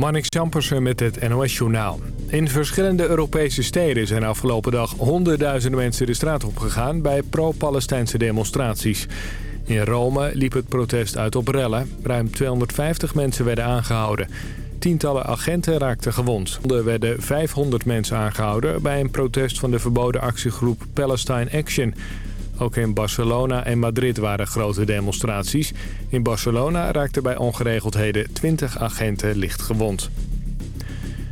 Marnix Jampersen met het NOS Journaal. In verschillende Europese steden zijn afgelopen dag honderdduizenden mensen de straat op gegaan bij pro-Palestijnse demonstraties. In Rome liep het protest uit op rellen. Ruim 250 mensen werden aangehouden. Tientallen agenten raakten gewond. Er werden 500 mensen aangehouden bij een protest van de verboden actiegroep Palestine Action... Ook in Barcelona en Madrid waren grote demonstraties. In Barcelona raakten bij ongeregeldheden 20 agenten licht gewond.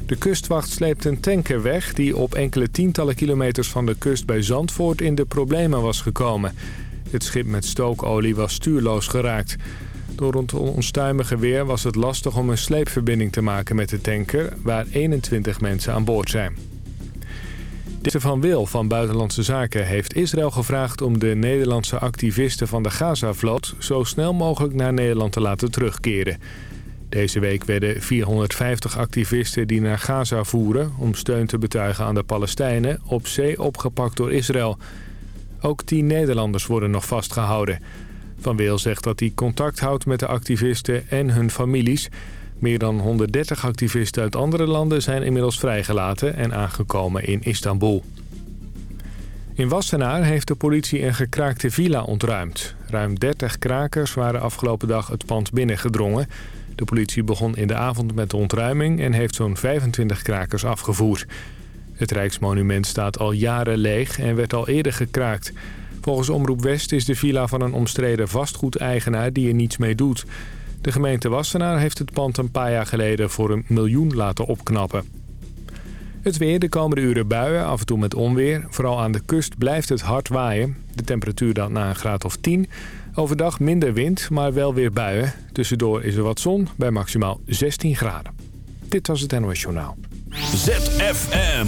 De kustwacht sleept een tanker weg die op enkele tientallen kilometers van de kust bij Zandvoort in de problemen was gekomen. Het schip met stookolie was stuurloos geraakt. Door het onstuimige weer was het lastig om een sleepverbinding te maken met de tanker... waar 21 mensen aan boord zijn. Minister Van Wil van Buitenlandse Zaken heeft Israël gevraagd om de Nederlandse activisten van de Gaza-vloot zo snel mogelijk naar Nederland te laten terugkeren. Deze week werden 450 activisten die naar Gaza voeren om steun te betuigen aan de Palestijnen op zee opgepakt door Israël. Ook tien Nederlanders worden nog vastgehouden. Van Wil zegt dat hij contact houdt met de activisten en hun families... Meer dan 130 activisten uit andere landen zijn inmiddels vrijgelaten en aangekomen in Istanbul. In Wassenaar heeft de politie een gekraakte villa ontruimd. Ruim 30 krakers waren afgelopen dag het pand binnengedrongen. De politie begon in de avond met de ontruiming en heeft zo'n 25 krakers afgevoerd. Het Rijksmonument staat al jaren leeg en werd al eerder gekraakt. Volgens Omroep West is de villa van een omstreden vastgoedeigenaar die er niets mee doet. De gemeente Wassenaar heeft het pand een paar jaar geleden voor een miljoen laten opknappen. Het weer, de komende uren buien, af en toe met onweer. Vooral aan de kust blijft het hard waaien. De temperatuur dan na een graad of 10. Overdag minder wind, maar wel weer buien. Tussendoor is er wat zon bij maximaal 16 graden. Dit was het NOS Journaal. ZFM.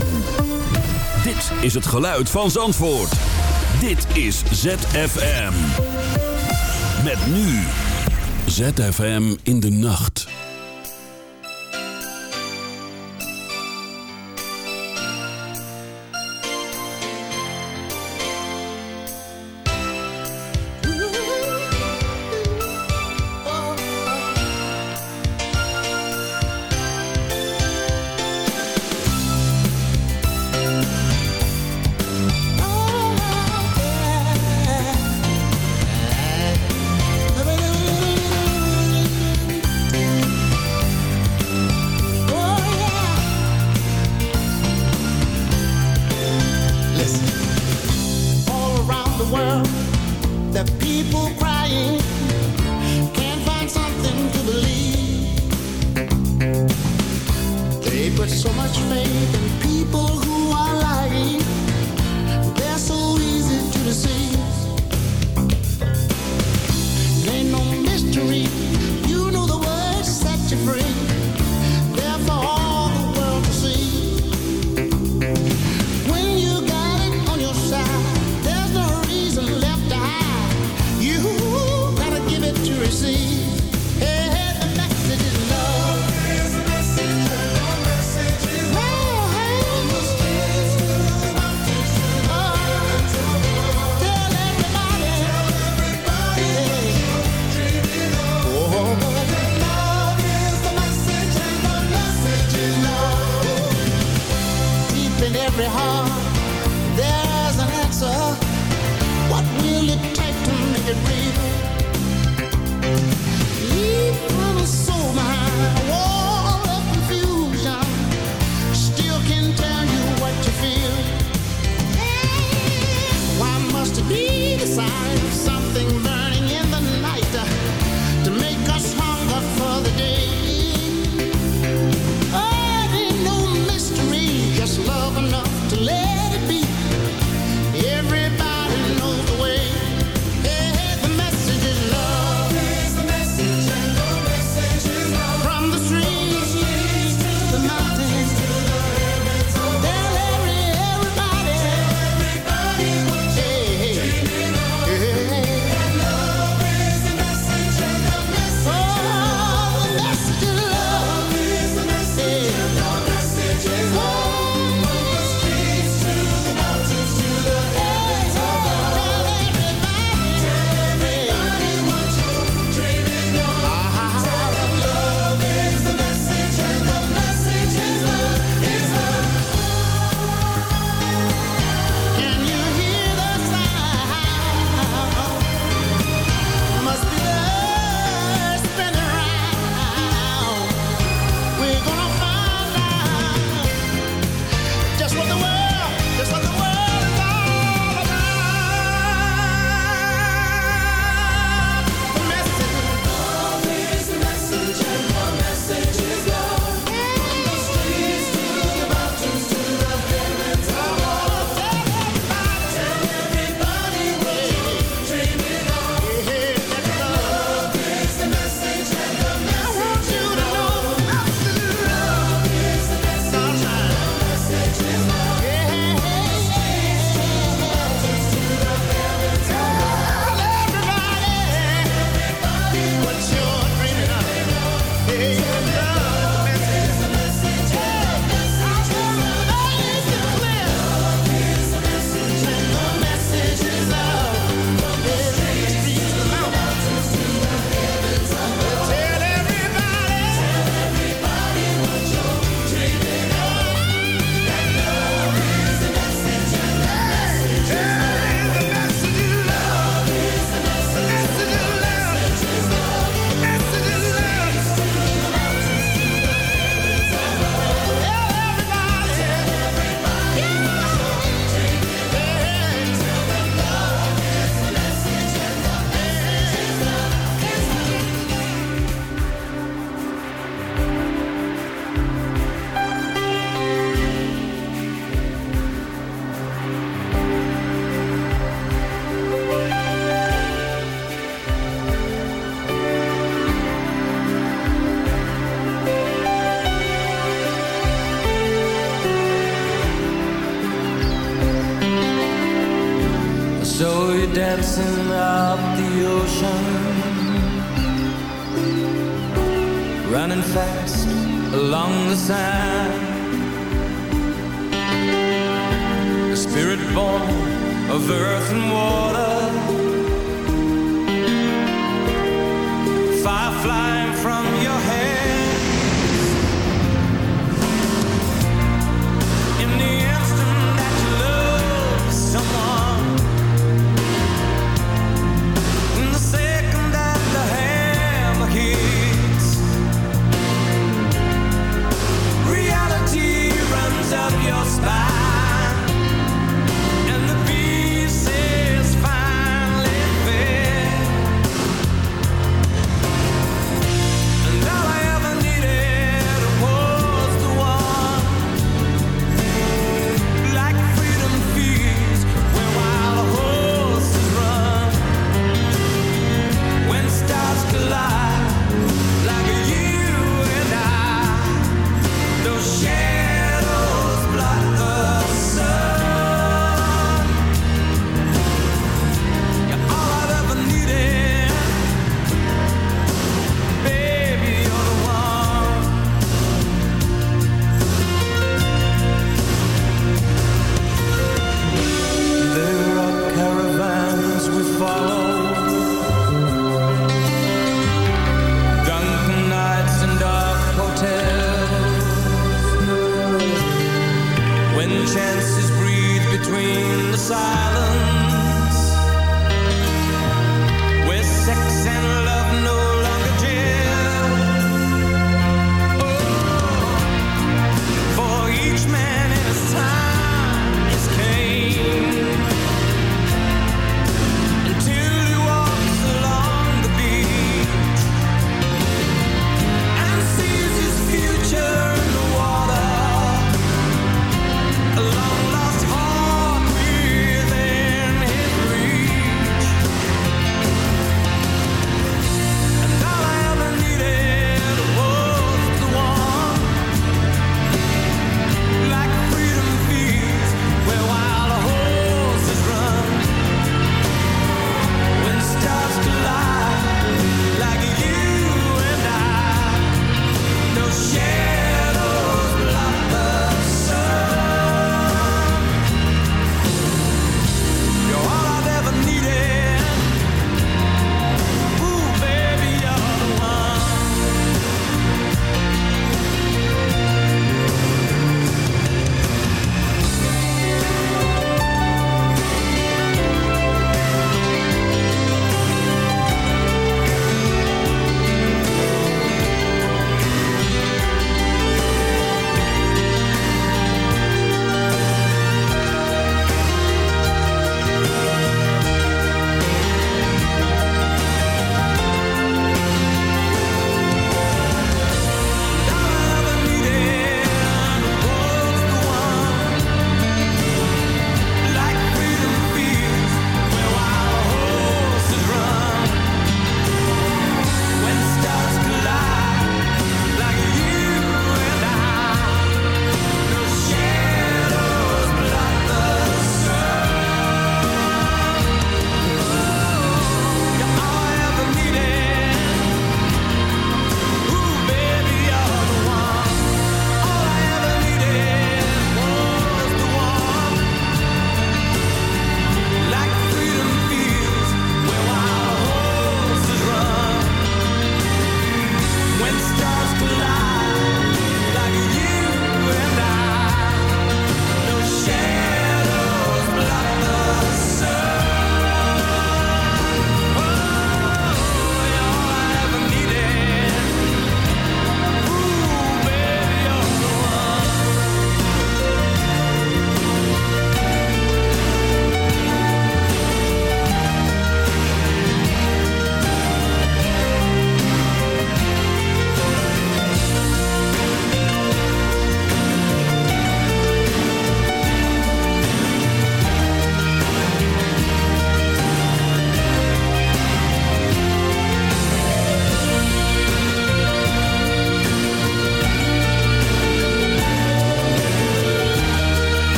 Dit is het geluid van Zandvoort. Dit is ZFM. Met nu... ZFM in de nacht.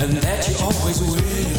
and that you always will.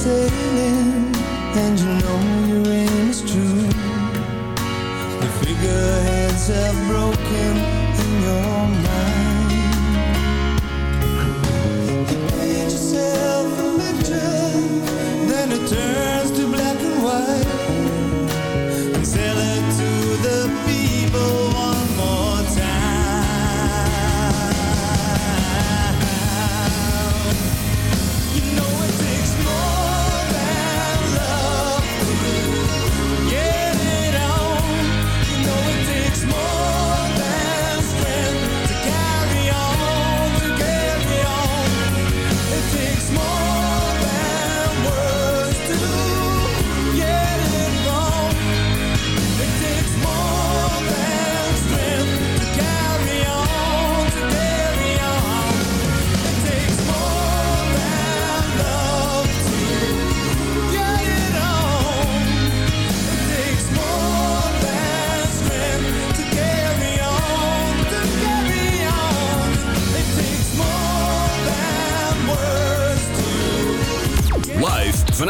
sailing And you know your aim is true. The figureheads have broken in your mind.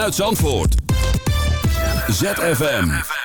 Uit Zandvoort. ZFM.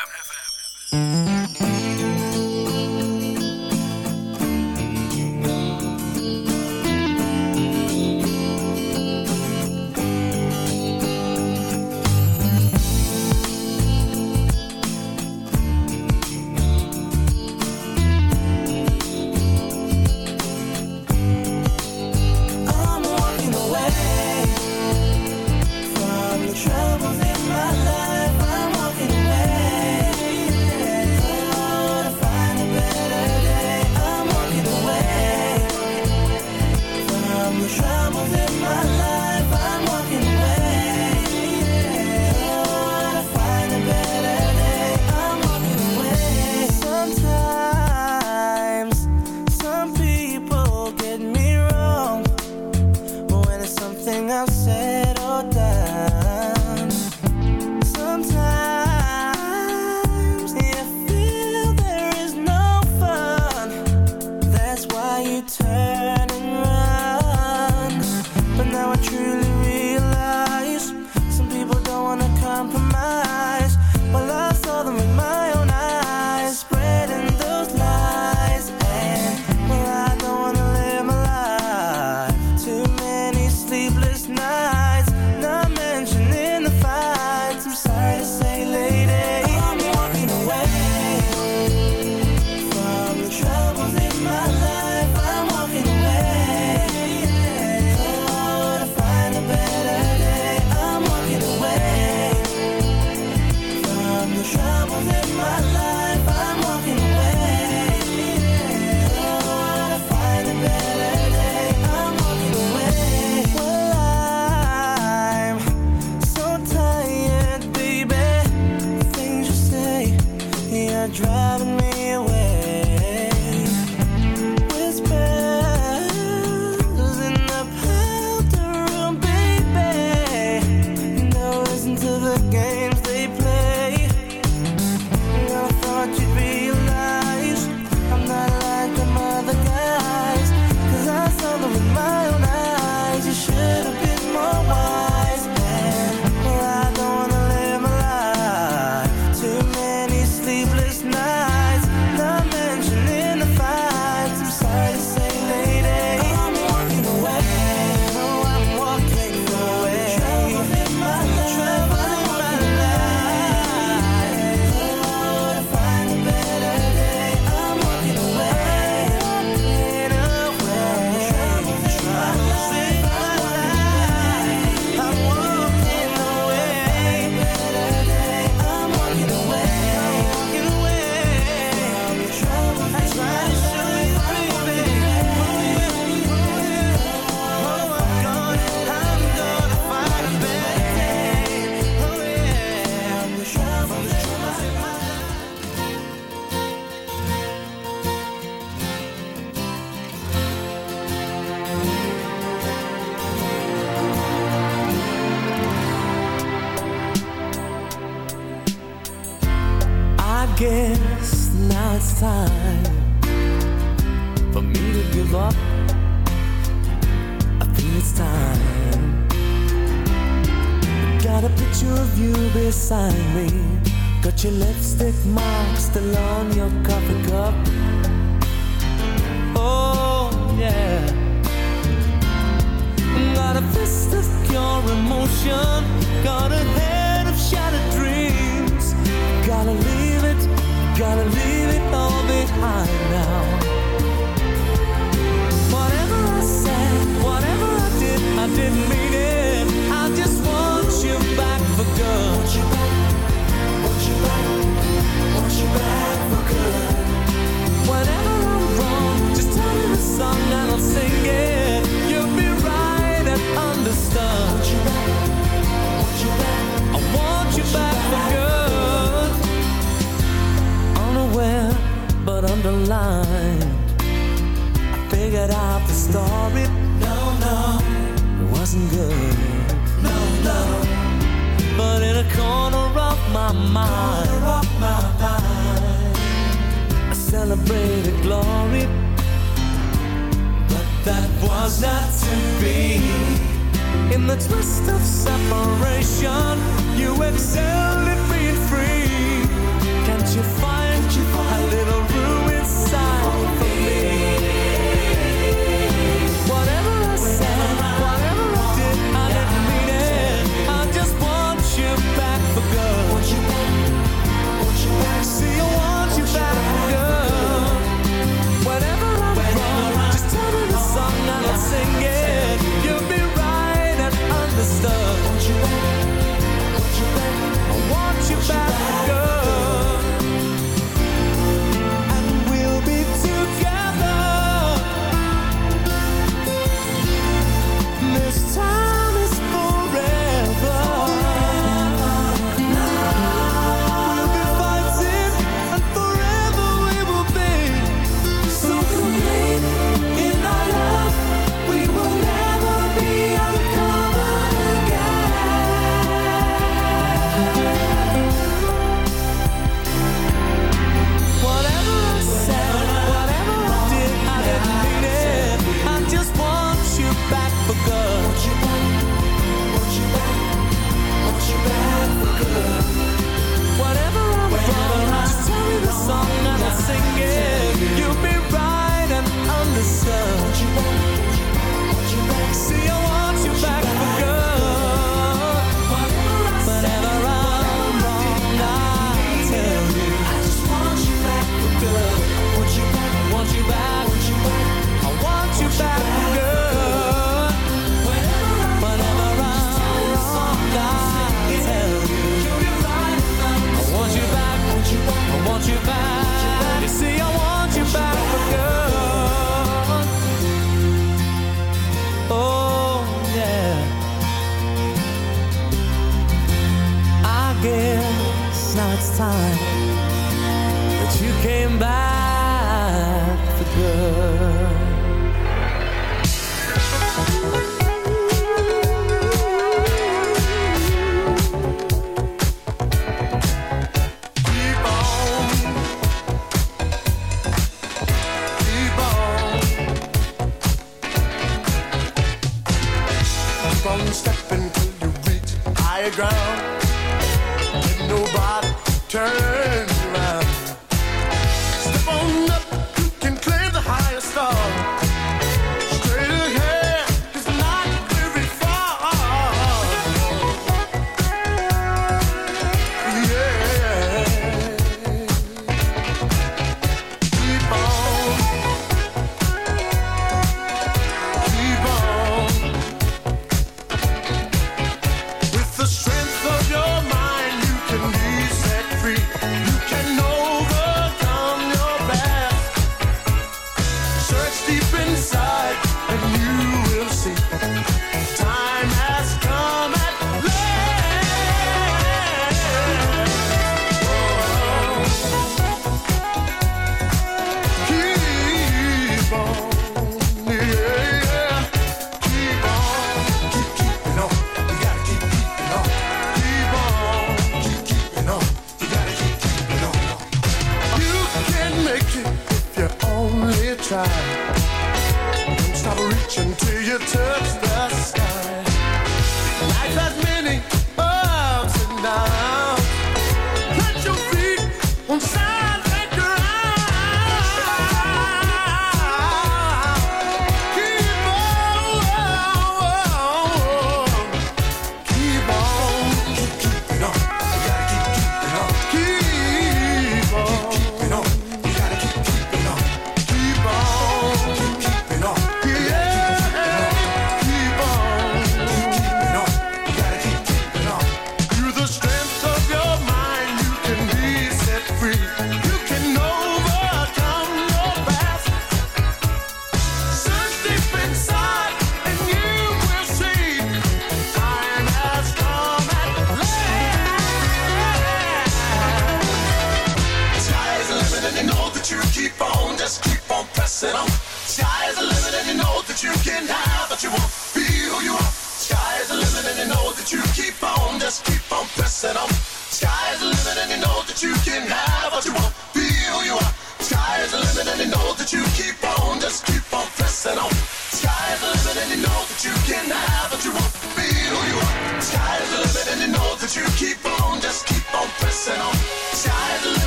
that you can have but you won't be who you are. Sky's the limit and you know that you keep on, just keep on pressing on.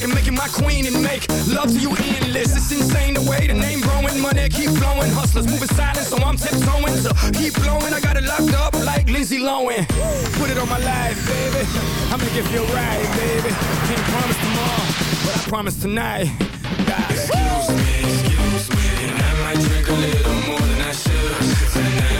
can make my queen and make love to you endless. It's insane the way the name growing, money keep flowing. Hustlers moving silent, so I'm tiptoeing. So keep blowing, I got it locked up like Lindsay Lohan. Put it on my life, baby. I'm gonna give you a ride, baby. Can't promise tomorrow, but I promise tonight. Excuse me, excuse me, and I might drink a little more than I should tonight.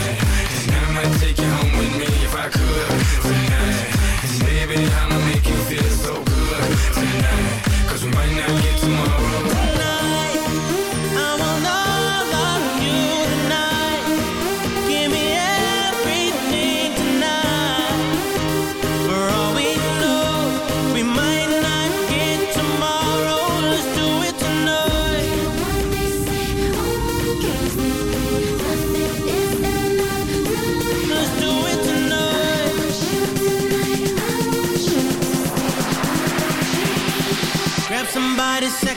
somebody say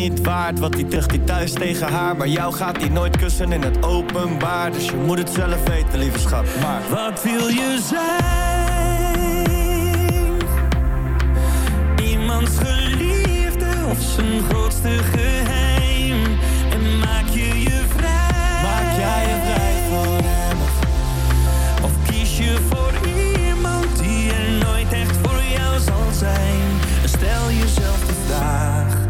niet waard. Want die terug die thuis tegen haar. Maar jou gaat hij nooit kussen in het openbaar. Dus je moet het zelf weten, lieve schat. Maar Wat wil je zijn? Iemands geliefde of zijn grootste geheim? En maak je je vrij? maak jij je vrij voor hem? Of Of kies je voor iemand die er nooit echt voor jou zal zijn? En stel jezelf de vraag: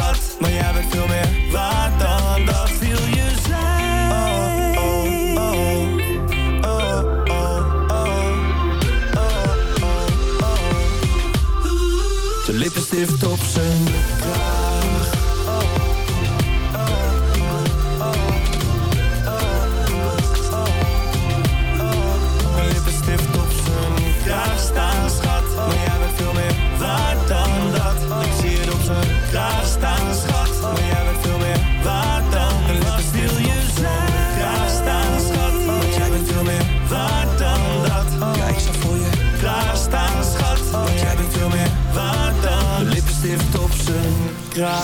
Maar jij bent veel meer waard dan dat. Wil je zijn? Oh, oh, oh, oh, oh, oh, oh, oh. De lippenstift op zijn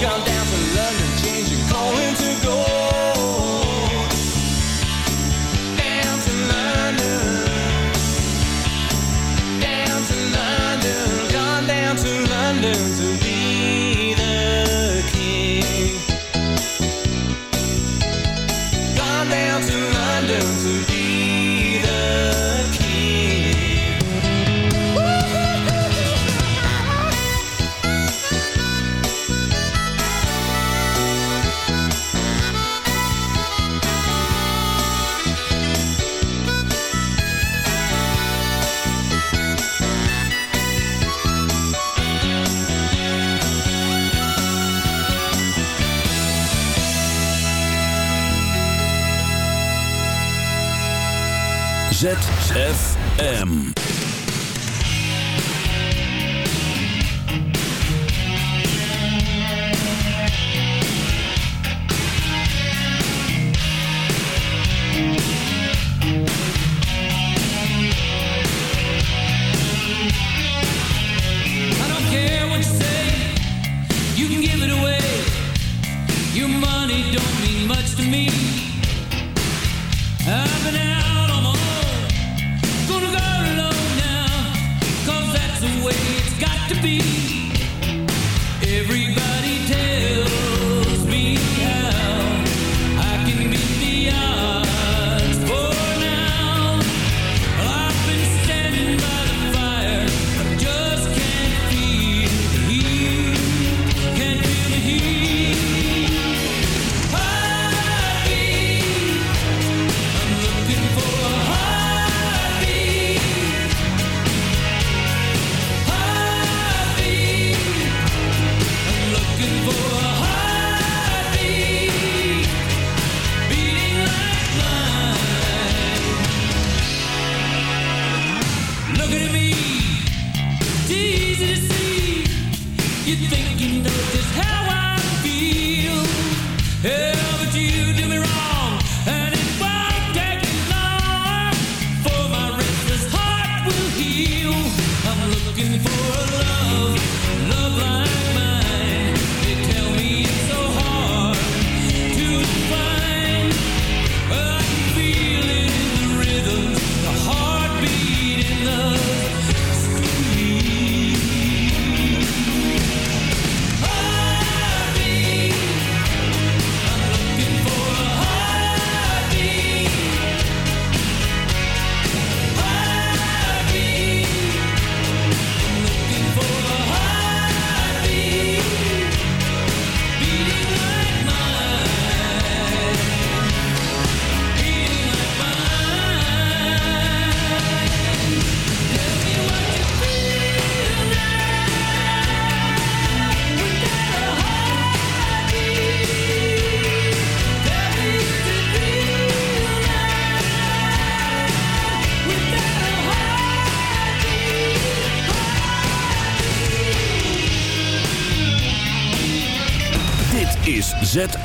gone down.